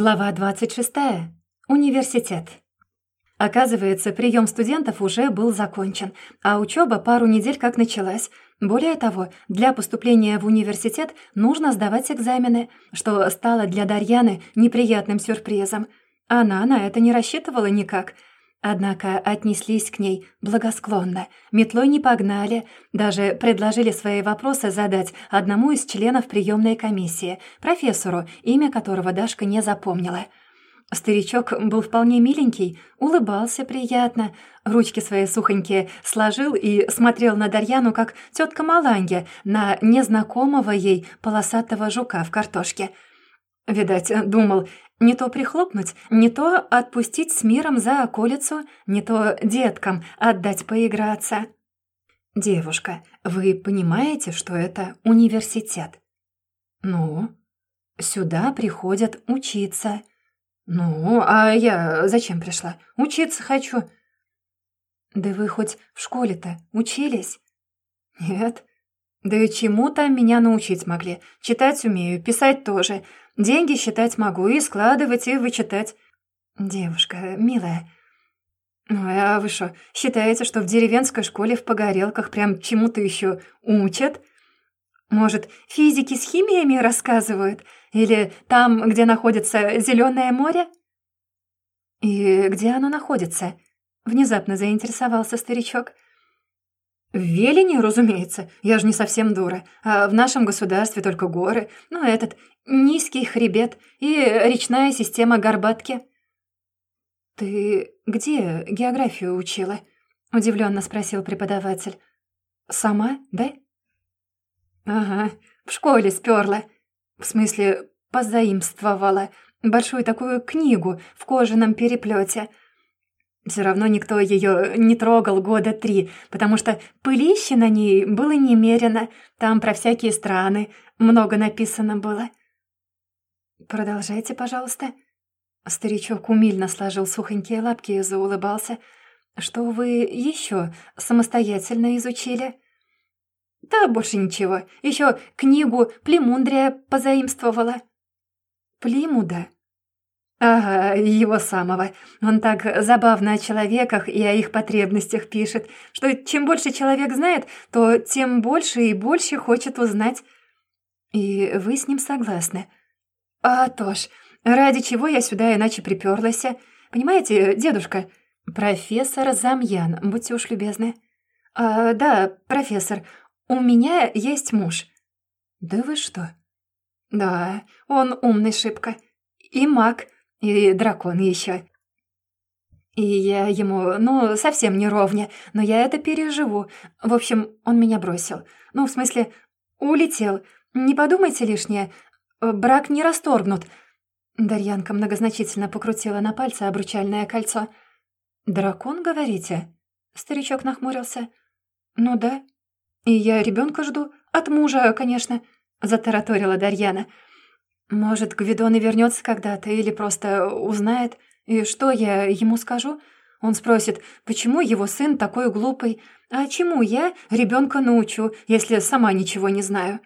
Глава 26. Университет. Оказывается, прием студентов уже был закончен, а учеба пару недель как началась. Более того, для поступления в университет нужно сдавать экзамены, что стало для Дарьяны неприятным сюрпризом. Она на это не рассчитывала никак — Однако отнеслись к ней благосклонно, метлой не погнали, даже предложили свои вопросы задать одному из членов приемной комиссии, профессору, имя которого Дашка не запомнила. Старичок был вполне миленький, улыбался приятно, ручки свои сухонькие сложил и смотрел на Дарьяну, как тетка Маланья, на незнакомого ей полосатого жука в картошке. Видать, думал, не то прихлопнуть, не то отпустить с миром за околицу, не то деткам отдать поиграться. «Девушка, вы понимаете, что это университет?» «Ну?» «Сюда приходят учиться». «Ну, а я зачем пришла? Учиться хочу». «Да вы хоть в школе-то учились?» «Нет». «Да и чему там меня научить могли? Читать умею, писать тоже. Деньги считать могу и складывать, и вычитать. Девушка, милая. Ой, а вы что, считаете, что в деревенской школе в погорелках прям чему-то еще учат? Может, физики с химиями рассказывают? Или там, где находится зеленое море? И где оно находится? Внезапно заинтересовался старичок. «В Велине, разумеется. Я же не совсем дура. А в нашем государстве только горы. Ну, этот, низкий хребет и речная система Горбатки». «Ты где географию учила?» — удивленно спросил преподаватель. «Сама, да?» «Ага, в школе сперла. В смысле, позаимствовала. Большую такую книгу в кожаном переплете. Все равно никто ее не трогал года три, потому что пылище на ней было немерено, там про всякие страны много написано было. «Продолжайте, пожалуйста». Старичок умильно сложил сухонькие лапки и заулыбался. «Что вы еще самостоятельно изучили?» «Да больше ничего. Еще книгу Племундрия позаимствовала». «Плимуда?» «Ага, его самого. Он так забавно о человеках и о их потребностях пишет, что чем больше человек знает, то тем больше и больше хочет узнать. И вы с ним согласны?» «А то ж, ради чего я сюда иначе приперлась? Понимаете, дедушка?» «Профессор Замьян, будьте уж любезны». «А, да, профессор, у меня есть муж». «Да вы что?» «Да, он умный шибко. И маг, и дракон еще. И я ему, ну, совсем не ровня, но я это переживу. В общем, он меня бросил. Ну, в смысле, улетел. Не подумайте лишнее, брак не расторгнут». Дарьянка многозначительно покрутила на пальце обручальное кольцо. «Дракон, говорите?» Старичок нахмурился. «Ну да. И я ребенка жду. От мужа, конечно», — затараторила Дарьяна. «Может, Гвидон и вернется когда-то или просто узнает. И что я ему скажу?» Он спросит, почему его сын такой глупый, а чему я ребенка научу, если сама ничего не знаю.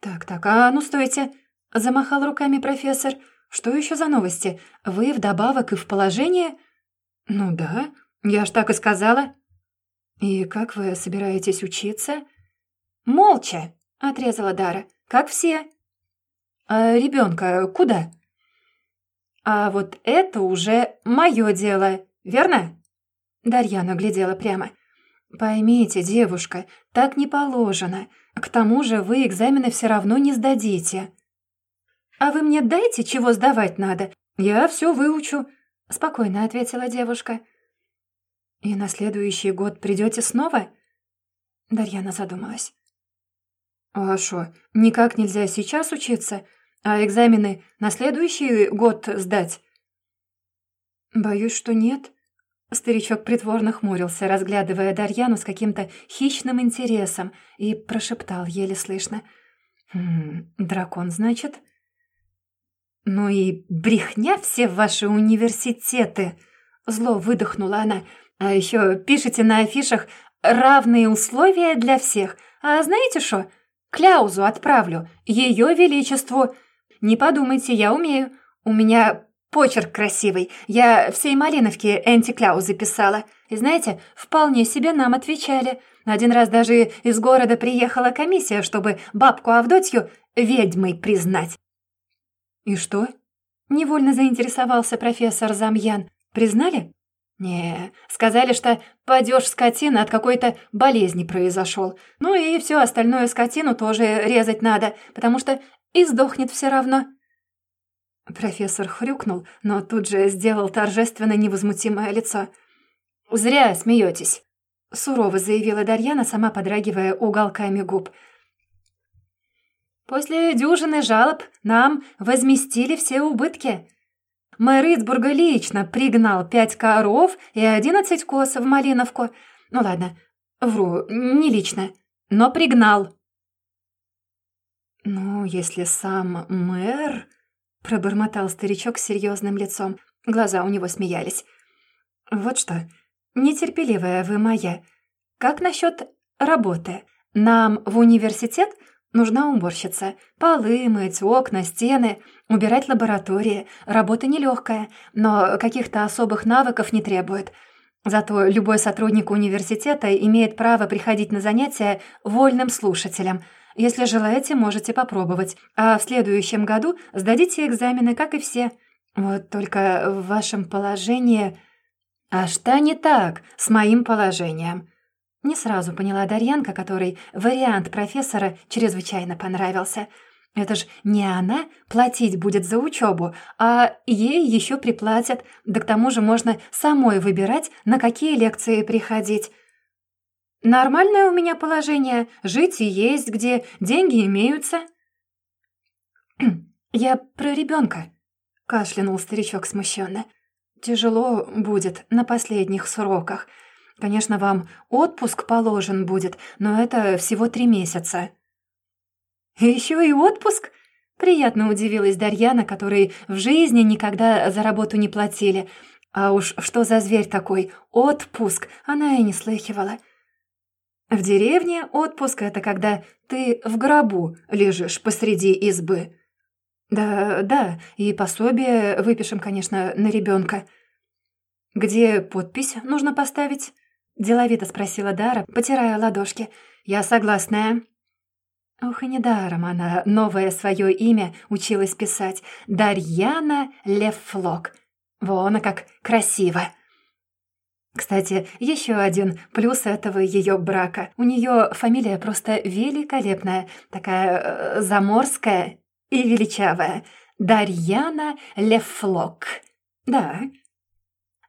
«Так-так, а ну стойте!» — замахал руками профессор. «Что еще за новости? Вы вдобавок и в положении?» «Ну да, я ж так и сказала». «И как вы собираетесь учиться?» «Молча!» — отрезала Дара. «Как все». «А ребенка куда?» «А вот это уже мое дело, верно?» Дарьяна глядела прямо. «Поймите, девушка, так не положено. К тому же вы экзамены все равно не сдадите». «А вы мне дайте, чего сдавать надо? Я все выучу», — спокойно ответила девушка. «И на следующий год придете снова?» Дарьяна задумалась. «А что, никак нельзя сейчас учиться, а экзамены на следующий год сдать?» «Боюсь, что нет», Старичок притворно хмурился, разглядывая Дарьяну с каким-то хищным интересом, и прошептал еле слышно. «Хм, дракон, значит?» «Ну и брехня все ваши университеты!» Зло выдохнула она. «А еще пишите на афишах равные условия для всех. А знаете что? Кляузу отправлю, ее величеству. Не подумайте, я умею. У меня почерк красивый. Я всей Малиновке антикляу записала. И знаете, вполне себе нам отвечали. Один раз даже из города приехала комиссия, чтобы бабку Авдотью ведьмой признать. «И что?» — невольно заинтересовался профессор Замьян. «Признали?» «Не, сказали, что падеж скотина от какой-то болезни произошел. Ну и все остальное скотину тоже резать надо, потому что и сдохнет все равно». Профессор хрюкнул, но тут же сделал торжественно невозмутимое лицо. «Зря смеетесь», — сурово заявила Дарьяна, сама подрагивая уголками губ. «После дюжины жалоб нам возместили все убытки. Мэр Итсбурга лично пригнал пять коров и одиннадцать коз в Малиновку. Ну ладно, вру, не лично, но пригнал». «Ну, если сам мэр...» — пробормотал старичок с серьезным лицом. Глаза у него смеялись. «Вот что, нетерпеливая вы моя. Как насчет работы? Нам в университет нужна уборщица. Полы мыть, окна, стены, убирать лаборатории. Работа нелегкая, но каких-то особых навыков не требует». Зато любой сотрудник университета имеет право приходить на занятия вольным слушателем — если желаете, можете попробовать. А в следующем году сдадите экзамены, как и все. Вот только в вашем положении... А что не так с моим положением?» Не сразу поняла Дарьянка, которой вариант профессора чрезвычайно понравился. Это ж не она платить будет за учебу, а ей еще приплатят, да к тому же можно самой выбирать, на какие лекции приходить. Нормальное у меня положение, жить и есть где, деньги имеются». «Я про ребенка», — кашлянул старичок смущенно. «Тяжело будет на последних сроках. Конечно, вам отпуск положен будет, но это всего три месяца». «Еще и отпуск?» Приятно удивилась Дарьяна, которой в жизни никогда за работу не платили. А уж что за зверь такой, отпуск, она и не слыхивала. В деревне отпуск — это когда ты в гробу лежишь посреди избы. Да, да, и пособие выпишем, конечно, на ребенка. Где подпись нужно поставить? Деловито спросила Дара, потирая ладошки. Я согласная. Ох, и недаром она новое свое имя училась писать. Дарьяна Лефлок. Вон, а как красиво. Кстати, еще один плюс этого ее брака. У нее фамилия просто великолепная, такая э, заморская и величавая. Дарьяна Лефлок. Да.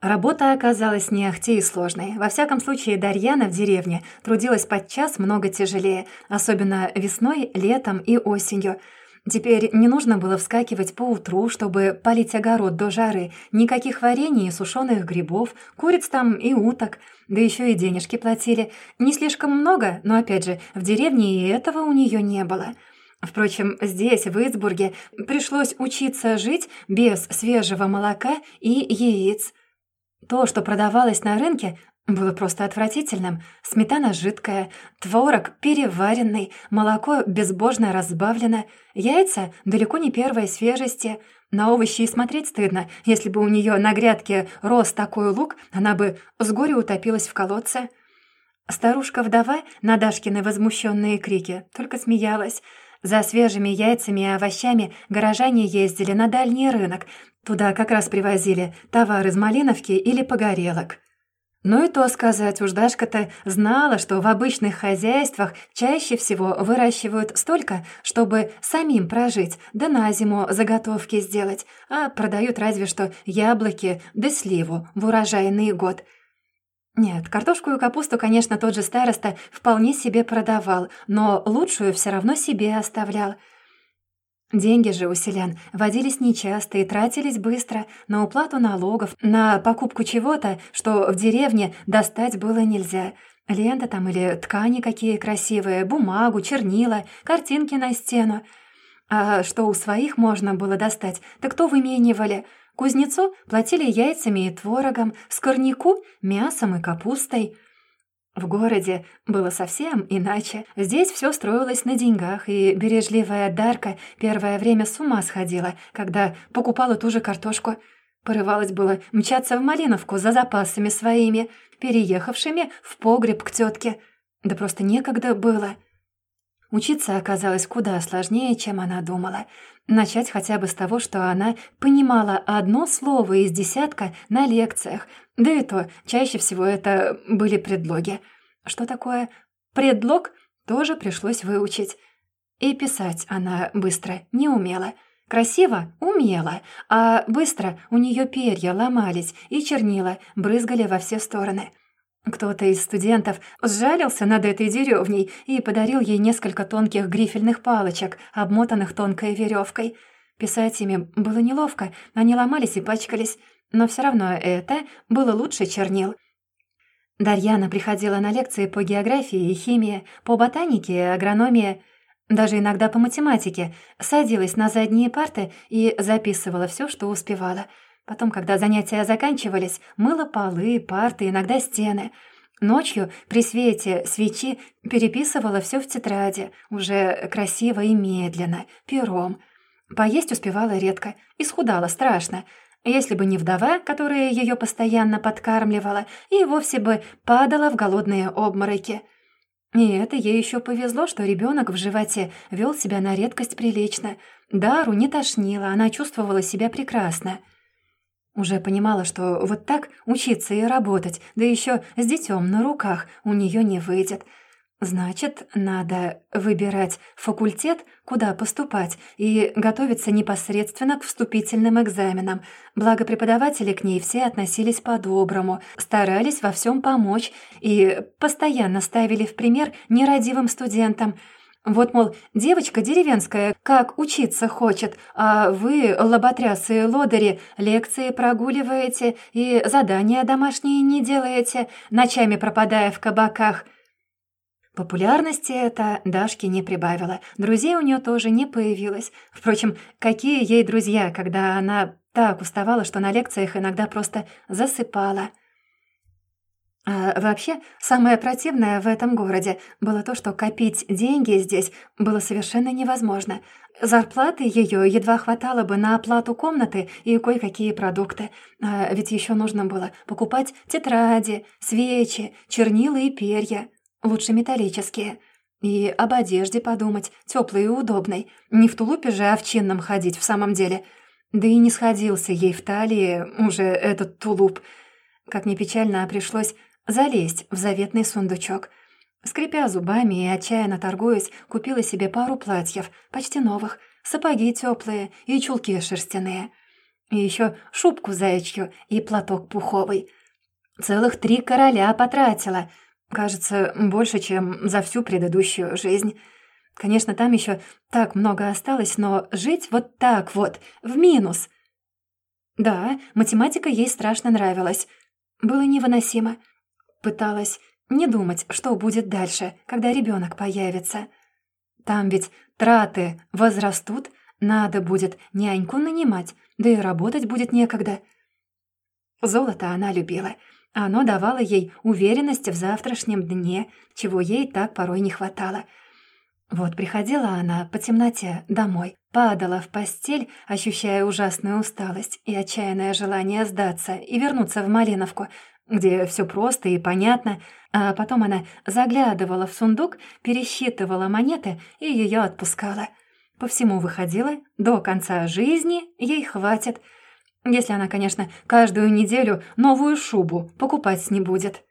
Работа оказалась не ахти и сложной. Во всяком случае, Дарьяна в деревне трудилась подчас много тяжелее, особенно весной, летом и осенью – Теперь не нужно было вскакивать по утру, чтобы полить огород до жары. Никаких варений и сушеных грибов, куриц там и уток. Да еще и денежки платили. Не слишком много, но, опять же, в деревне и этого у нее не было. Впрочем, здесь, в Итсбурге, пришлось учиться жить без свежего молока и яиц. То, что продавалось на рынке, было просто отвратительным. Сметана жидкая, творог переваренный, молоко безбожно разбавлено, яйца далеко не первой свежести. На овощи и смотреть стыдно. Если бы у нее на грядке рос такой лук, она бы с горя утопилась в колодце. Старушка-вдова на Дашкины возмущенные крики только смеялась. За свежими яйцами и овощами горожане ездили на дальний рынок. Туда как раз привозили товар из Малиновки или погорелок. Ну и то сказать, уж Дашка-то знала, что в обычных хозяйствах чаще всего выращивают столько, чтобы самим прожить, да на зиму заготовки сделать, а продают разве что яблоки да сливу в урожайный год. Нет, картошку и капусту, конечно, тот же староста вполне себе продавал, но лучшую все равно себе оставлял – Деньги же у селян водились нечасто и тратились быстро на уплату налогов, на покупку чего-то, что в деревне достать было нельзя. Лента там или ткани какие красивые, бумагу, чернила, картинки на стену. А что у своих можно было достать, так то выменивали. Кузнецу платили яйцами и творогом, скорняку — мясом и капустой. В городе было совсем иначе. Здесь все строилось на деньгах, и бережливая Дарка первое время с ума сходила, когда покупала ту же картошку. Порывалось было мчаться в Малиновку за запасами своими, переехавшими в погреб к тетке. Да просто некогда было. Учиться оказалось куда сложнее, чем она думала. Начать хотя бы с того, что она понимала одно слово из десятка на лекциях, да и то чаще всего это были предлоги. Что такое предлог, тоже пришлось выучить. И писать она быстро не умела. Красиво умела, а быстро у нее перья ломались и чернила брызгали во все стороны. Кто-то из студентов сжалился над этой деревней и подарил ей несколько тонких грифельных палочек, обмотанных тонкой веревкой. Писать ими было неловко, они ломались и пачкались, но все равно это было лучше чернил. Дарьяна приходила на лекции по географии и химии, по ботанике и агрономии, даже иногда по математике, садилась на задние парты и записывала все, что успевала — Потом, когда занятия заканчивались, мыла полы, парты, иногда стены. Ночью при свете свечи переписывала все в тетради, уже красиво и медленно, пером. Поесть успевала редко, исхудала страшно. Если бы не вдова, которая ее постоянно подкармливала, и вовсе бы падала в голодные обмороки. И это ей еще повезло, что ребенок в животе вел себя на редкость прилично. Дару не тошнило, она чувствовала себя прекрасно. Уже понимала, что вот так учиться и работать, да еще с детем на руках, у нее не выйдет. Значит, надо выбирать факультет, куда поступать, и готовиться непосредственно к вступительным экзаменам. Благо преподаватели к ней все относились по-доброму, старались во всем помочь и постоянно ставили в пример нерадивым студентам – вот, мол, девочка деревенская как учиться хочет, а вы, лоботрясы и лодыри, лекции прогуливаете и задания домашние не делаете, ночами пропадая в кабаках. Популярности это Дашке не прибавило, друзей у нее тоже не появилось. Впрочем, какие ей друзья, когда она так уставала, что на лекциях иногда просто засыпала – а вообще, самое противное в этом городе было то, что копить деньги здесь было совершенно невозможно. Зарплаты ее едва хватало бы на оплату комнаты и кое-какие продукты. А ведь еще нужно было покупать тетради, свечи, чернила и перья, лучше металлические. И об одежде подумать, теплой и удобной. Не в тулупе же овчинном ходить в самом деле. Да и не сходился ей в талии уже этот тулуп. Как ни печально, пришлось залезть в заветный сундучок. Скрипя зубами и отчаянно торгуясь, купила себе пару платьев, почти новых, сапоги теплые и чулки шерстяные. И еще шубку заячью и платок пуховый. Целых три короля потратила. Кажется, больше, чем за всю предыдущую жизнь. Конечно, там еще так много осталось, но жить вот так вот, в минус. Да, математика ей страшно нравилась. Было невыносимо. Пыталась не думать, что будет дальше, когда ребенок появится. Там ведь траты возрастут, надо будет няньку нанимать, да и работать будет некогда. Золото она любила. Оно давало ей уверенность в завтрашнем дне, чего ей так порой не хватало. Вот приходила она по темноте домой, падала в постель, ощущая ужасную усталость и отчаянное желание сдаться и вернуться в Малиновку, где все просто и понятно, а потом она заглядывала в сундук, пересчитывала монеты и ее отпускала. По всему выходила, до конца жизни ей хватит, если она, конечно, каждую неделю новую шубу покупать не будет.